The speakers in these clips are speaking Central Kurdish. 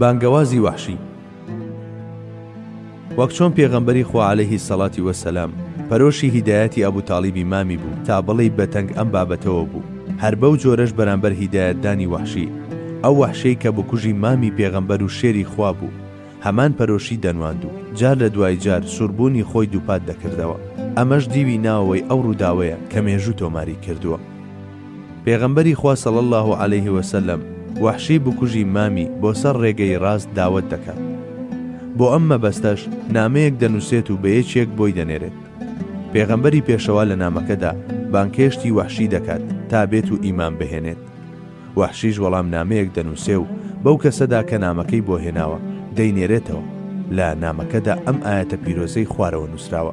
بانگەوازی وەحشی وەک چۆن پێغەمبەری خوا عەلەیهی الصڵاتی وەسەلام پەرۆشی هیدایەتی ئەبو تاڵیبی مامی بوو تا بڵێی بەتەنگ ئەم بابەتەوە بوو هەر بەو جۆرەش بەرامبەر هیدایەت دانی وەحشی ئەو وەحشەی کە بکوژی مامی پێغەمبەر و شێری خوا بوو هەمان پەرۆشی دەنواند و جار لە دوای جار سوربوونی خۆی دووپات دەکردەوە ئەمەش دیوی ناوەوەی ئەو ڕووداوەیە کە مێژوو تۆماری کردووە. پێغەمبەری خوا صلی اللە علیە وسلم وەحشی بکوژی مامی بۆ سەر ڕێگەی ڕاست داوەت دەکات بۆ ئەم مەبەستەش نامەیەک دەنوسێت و بە یەکێک بۆی دەنێرێت پێغەمبەری پێشەوا لە نامەکەدا بانکێشتی وەحشی دەکات تا بێت و ئیمان بهێنێت وەحشیش وەڵام نامەیەک دەنوسێ و بەو کەسەدا کە نامەکەی بۆ هێناوە دەینێرێتەوە لە نامەکەدا ئەم ئاەتە پیرۆزەی خوارەوە نووسراوە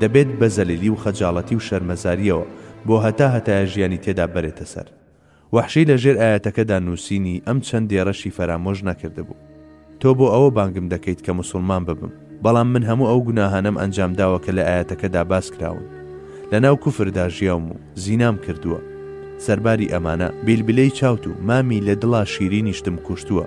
دەبێت بە زەلیلی و خەجاڵەتی و شەرمەزارییەوە بۆ هەتا هەتایە ژیانی تێدا بەرێتە سەر. وەحشی لە ژێر ئایەتەکەدا نووسینی ئەم چەند دێڕەشی فەرامۆش نەکردبوو، تۆ بۆ ئەوە بانگم دەکەیت کە موسوڵمان ببم، بەڵام من هەموو ئەو گوناهانەم ئەنجام داوە کە لە ئایەتەکەدا باس کراون، لەناو کوفردا ژیاوم و زینام کردووە، سەرباری ئەمانە بیلبلەی چاوت و مامی لە دڵا شیرینیشتم کوشتووە.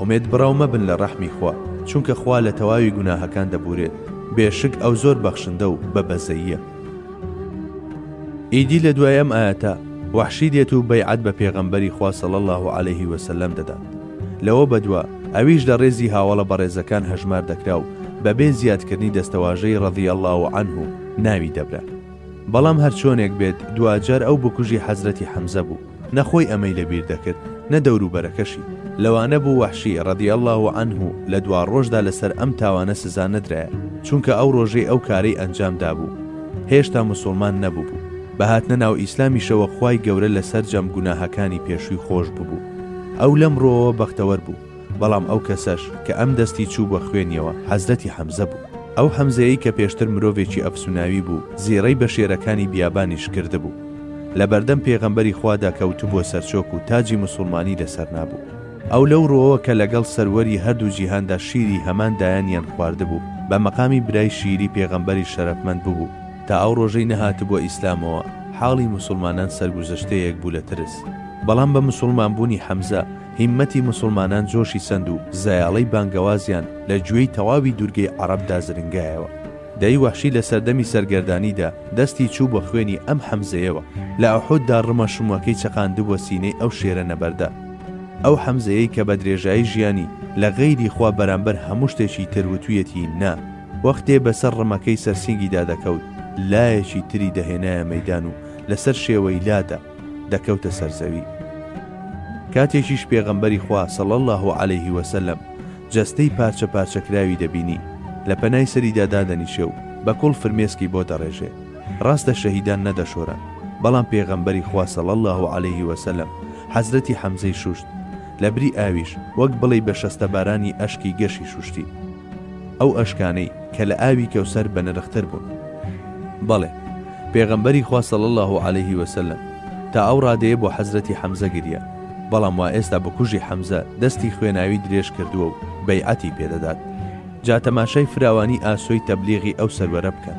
ئومێد بڕاو مەبن لە ڕەحمی خوا چونکە خوا لە تەواوی گوناهەکان دەبورێت بێ شک ئەو زۆر بەخشندە و بە بەزەییە. ئیدی لە دوای ئەم ئایەتە وەحشی دێت و بەیعەت بە پێغەمبەری خوا صلی اللە علیه وسلم دەدات لەوە بەدوا ئەویش لە ڕێزی هاوەڵە بەڕێزەکان هەژمار دەکرا و بەبێ زیادکردنی دەستەواژەی رضی اللە عنه ناوی دەبرا. بەڵام هەرچۆنێک بێت دواجار ئەو بکوژی حەزرەتی حەمزە بوو، نە خۆی ئەمەی لەبیر دەکرد، نە دەوروبەرەکەشی. لەوانە بوو وەحشی، رەضی اللە عنه، لە دواڕۆژدا لەسەر ئەم تاوانە سزا نەدرایە، چونکە ئەو رۆژەی ئەو کارەی ئەنجام دابوو، هێشتا موسوڵمان نەببوو. بە هاتنە ناو ئیسلامیشەوە خوای گەورە لە سەرجەم گوناهەکانی پێشووی خۆش ببوو. ئەو لەم رووەوە بەختەوەر بوو. بەڵام ئەو کەسەش کە ئەم دەستی چوو بە خوێنیەوە حەزرەتی حەمزە بوو. ئەو حەمزەیەی کە پێشتر مرۆڤێکی ئەفسوناوی بوو زیڕەی بە شێرەکانی بیابانیش کردبوو. لە بەردەم پێغەمبەری خوادا کەوتبووە سەرچۆک و تاجی موسوڵمانی لەسەر نابوو. ئەو لەو ڕووەوە کە لەگەڵ سەروەری هەردوو جیهاندا شیری هەمان دایەنیان خواردبوو بە مەقامی برای شیری پێغەمبەریش شەرەفمەند ببوو. تا ئەو ڕۆژەی نەهاتبووە ئیسلامەوە حاڵی موسوڵمانان سەرگوزشتەیەک بوو لە ترس. بەڵام بە موسوڵمان بوونی حەمزە، هیممەتی موسوڵمانان جۆشی سەند و زایاڵەی بانگەوازیان لە گوێی تەواوی دوورگەی عەڕەبدا زرنگایەوە. دەی وەحشی لە سەردەمی سەرگەردانیدا دەستی چوو بە خوێنی ئەم حەمزەیەوە، لە ئوحوددا ڕمە شمووەکەی چەقاندبووە سینەی ئەو شێرە نەبەردە. ئەو حەمزەیەی کە بە درێژایی ژیانی لە غەیری خوا بەرامبەر هەموو شتێکی تر وتویەتی نا، وەختێ بەسەر ڕمەکەی سەرسینگیدا دەکەوت، لایەکی تری دەهێنایە مەیدان و لەسەر شێوەی لاتە، دەکەوتە سەر زەوی. کاتێکیش پێغەمبەری خوا صلی اللە علیه وسلم جەستەی پارچە پارچە کراوی دەبینی لە پەنای سەریدا دادەنیشێ و بە کوڵ فرمێسکی بۆ دەڕێژێ. ڕاستە شەهیدان نەدەشۆران، بەڵام پێغەمبەری خوا صلی اللە علیه وسلم حەزرەتی حەمزەی شوشت، لە بری ئاویش وەک بڵێی بە شەستەبارانی ئەشکی گەشی شوشتی. ئەو ئەشکانەی کە لە ئاوی کەوسەر بەنرختر بوون. بەڵێ! پێغەمبەری خوا صلی اللە علیە وسلم تا ئەو ڕادەیە بۆ حەزرەتی حەمزە گریا بەڵام وائێستا بکوژی حەمزە دەستی خوێناوی درێژ کردووە و بەیعەتی پێ دەدات جا تەماشای فراوانی ئاسۆی تەبلیغی ئەو سەروەرە بکە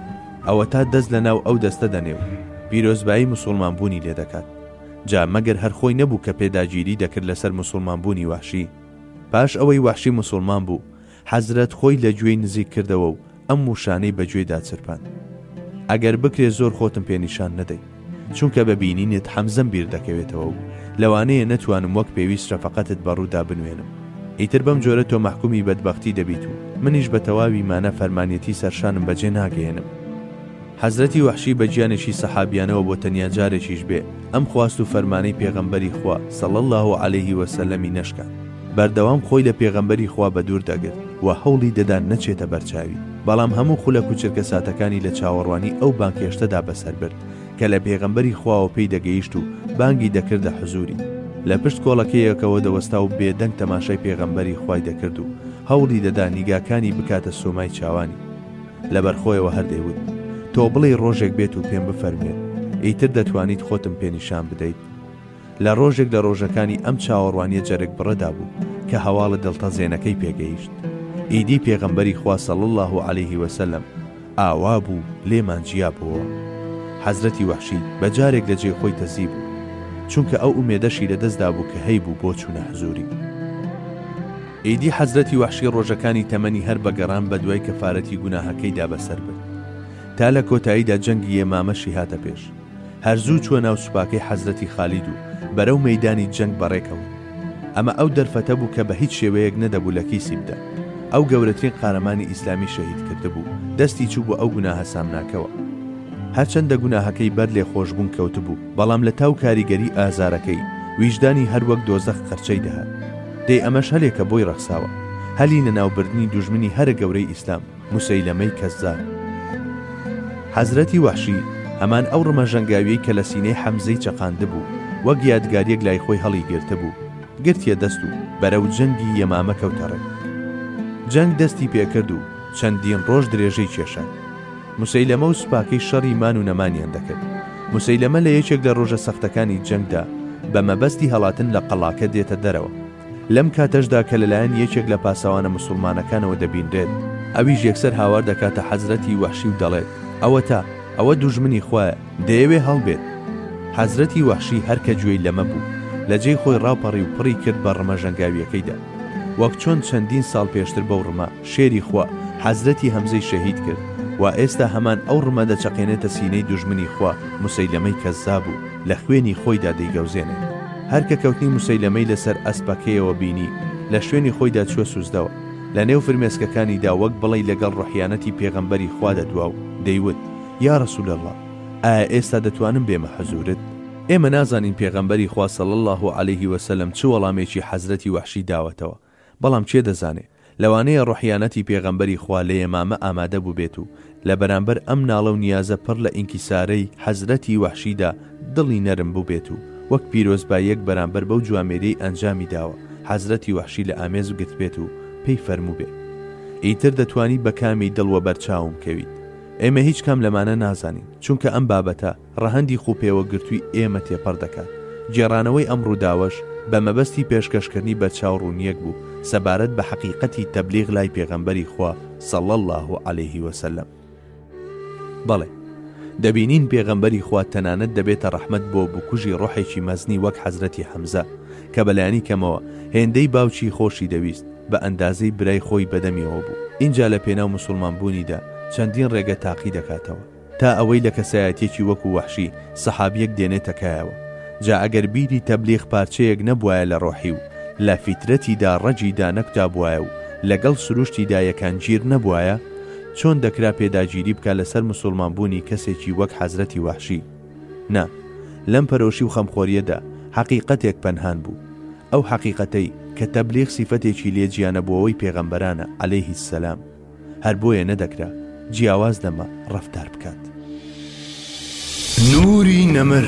ئەوەتا دەست لە ناو ئەو دەستە دەنێ و پیرۆزبایی موسوڵمان بوونی لێ دەکات جا مەگەر هەر خۆی نەبوو کە پێداگیری دەکرد لەسەر موسوڵمان بوونی وەحشی پاش ئەوەی وەحشی موسوڵمان بوو حەزرەت خۆی لە گوێی نزیک کردەوە و ئەم وشانەی بە گوێیدا چرپاند، ئەگەر بکرێ زۆر خۆتم پێ نیشان نەدەی، چونکە بە بینینت حەمزەم بیر دەکەوێتەوە و لەوانەیە نەتوانم وەک پێویست شەفەقەتت بە ڕوودا بنوێنم. ئیتر بەم جۆرە تۆ مەحکومی بەدبەختی دەبیت و منیش بە تەواوی مانا فەرمانیەتی سەرشانم بە جێ ناگەیەنم. حەزرەتی وەحشی بە گیانێکی سەحابیانەوە بۆ تەنیا جارێکیش بێ ئەم خواست و فەرمانەی پێغەمبەری خوا، صلی اللە علیه وسلم، ی نەشکاند. بەردەوام خۆی لە پێغەمبەری خوا بەدوور دەگرت و هەوڵی دەدا نەچێتە بەرچاوی، بەڵام هەموو خولەک و چرکەساتەکانی لە چاوەڕوانی ئەو بانگهێشتەدا بەسەر برد کە لە پێغەمبەری خواوە پێی دەگەیشت و بانگی دەکردە حزووری. لە پشت کۆڵەکەیەکەوە دەوەستا و بێدەنگ تەماشای پێغەمبەری خوای دەکرد و هەوڵی دەدا نیگاکانی بکاتە سۆمای چاوانی. لەبەر خۆیەوە هەر دەیوت، تۆ بڵێی ڕۆژێک بێت و پێم بفەرموێت، ئیتر دەتوانیت خۆتم پێ نیشان بدەیت؟ لە ڕۆژێک لە ڕۆژەکانی ئەم چاوەڕوانیە جەرگ بڕەدا بوو کە هەواڵە دڵتەزێنەکەی پێگەیشت، ئیدی پێغەمبەری خوا صلی اللە علیە وسلم ئاوا بوو لێمان جیا بۆوە. حەزرەتی وەحشی بە جارێک لە جێی خۆی تەزی بوو، چونکە ئەو ئومێدەشی لە دەست دابوو کە هەیبوو بۆ چوونە حزوری. ئیدی حەزرەتی وەحشی ڕۆژەکانی تەمەنی هەر بە گەڕان بە دوای کەفارەتی گوناهەکەیدا بەسەر برد، تا لە کۆتاییدا جەنگی یەمامەشی هاتە پێش. هەر زوو چووە ناو سوپاکەی حەزرەتی خالید و بەرەو مەیدانی جەنگ بەڕێ کەوت. ئەمە ئەو دەرفەتە بوو کە بە هیچ شێوەیەک نەدەبوو لە کیسی بدا. ئەو گەورەترین قارەمانی ئیسلامی شەهید کردبوو، دەستی چووبوو ئەو گوناهە سامناکەوە. هەرچەندە گوناهەکەی بەر لێخۆشبوون کەوتبوو، بەڵام لە تاو کاریگەری ئازارەکەی، ویژدانی هەر وەک دۆزەخ قرچەی دەهات. دەی ئەمەش هەلێکە بۆی ڕەخساوە. هەلی لەناوبردنی دوژمنی هەرە گەورەی ئیسلام. موسەیلەمەی کەززاب. حەزرەتی وەحشی هەمان ئەو ڕمە ژەنگاویەی کە لە سینەی حەمزەی چەقاندبوو، وەک یادگاریەک لای خۆی هەڵیگرتبوو، گرتیە دەست و بەرەو جەنگی یەمامە کەوتە ڕێ. جەنگ دەستی پێکرد و چەندین ڕۆژ درێژەی کێشا. موسەیلەمە و سوپاکەی شەڕی مان و نەمانیان دەکرد. موسەیلەمە لە یەکێک لە ڕۆژە سەختەکانی جەنگدا بە مەبەستی هەڵاتن لە قەڵاکە دێتە دەرەوە. لەم کاتەشدا کە لەلایەن یەکێک لە پاسەوانە مسوڵمانەکانەوە دەبینرێت، ئەویش یەکسەر هاوار دەکاتە حەزرەتی وەحشی و دەڵێت، ئەوەتا، ئەوە دوژمنی خوایە، دەیەوێ هەڵبێت! حەزرەتی وەحشی هەر کە گوێی لەمە بوو، لە جێی خۆی ڕاپەڕی و پڕی کرد بە ڕمە ژەنگاوییەکەیدا، وەک چۆن چەندین ساڵ پێشتر بەو ڕمە، شێری خوا حەزرەتی هەمزەی شەهید کرد وا ئێستا هەمان ئەو ڕمە دەچەقێنێتە سینەی دوژمنی خوا موسەیلەمەی کەزاب و لە خوێنی خۆیدا دەیگەوزێنێت هەر کە کەوتنی موسەیلەمەی لەسەر ئەسپەکەیەوە بینی لە شوێنی خۆیدا چوە سوزدەوە لە نێو فرمێسکەکانیدا وەک بڵێی لەگەڵ ڕوحیانەتی پێغەمبەری خوا دەدوا و دەیوت یا رسول اللە ئایا ئێستا دەتوانم بێمە حزورت؟ ئێمە نازانین پێغەمبەری خوا صلی اللە علیه و سلم چ وەڵامێکی حەزرەتی وەحشی داوەتەوە بەڵام کێ دەزانێ؟ لەوانەیە ڕوحیانەتی پێغەمبەری خوا لە یەمامە ئامادە بووبێت و لە بەرامبەر ئەم ناڵە و نیازە پڕ لە ئینکیسارەی حەزرەتی وەحشیدا دڵی نەرم بووبێت و وەک پیرۆزباییەک بەرامبەر بەو جوامێریەی ئەنجامی داوە حەزرەتی وەحشی لە ئامێز گرتبێت و پێی فەرمووبێ ئیتر دەتوانی بە کامی دڵ وەبەر چاوم کەویت؟ ئێمە هیچ کام لەمانە نازانین چونکە ئەم بابەتە ڕەهەندی خوپێوەگرتووی ئێمە تێپەڕ دەکات. گێڕانەوەی ئەم ڕووداوەش بە مەبەستی پێشکەشکردنی بەرچاو ڕوونییەک بوو سەبارەت بە حەقیقەتی تەبلیغ لای پێغەمبەری خوا صلی اللە علیە وسلم. بەڵێ، دەبینین پێغەمبەری خوا تەنانەت دەبێتە ڕەحمەت بۆ بکوژی ڕۆحێکی مەزنی وەک حەزرەتی حەمزە، کە بەلانی کەمەوە هێندەی باوکی خۆشی دەویست، بە ئەندازەی برای خۆی بەدەمیەوە بوو. ئینجا لە پێناو مسوڵمان بوونیدا چەندین ڕێگە تاقی دەکاتەوە. تا ئەوەی لە کەسایەتیەکی وەکو وەحشی سەحابیەک دێنێتە کایەوە جا ئەگەر بیری تەبلیغ پارچەیەک نەبوایە لە ڕۆحی و لە فیترەتیدا ڕەگی دانەکوتابوایە و لەگەڵ سروشتیدا یەکان گیر نەبوایە چۆن دەکرا پێداگیری بکا لەسەر مسوڵمان بوونی کەسێکی وەک حەزرەتی وەحشی نا لەم پەرۆشی و خەمخۆریەدا حەقیقەتێک پەنهان بوو ئەو حەقیقەتەی کە تەبلیغ سیفەتێکی لێ جیانەبوەوەی پێغەمبەرانە عەلەیهی سەلام. هەر بۆیە نەدەکرا جیاواز لەمە ڕەفتار بکات. نوری نەمر.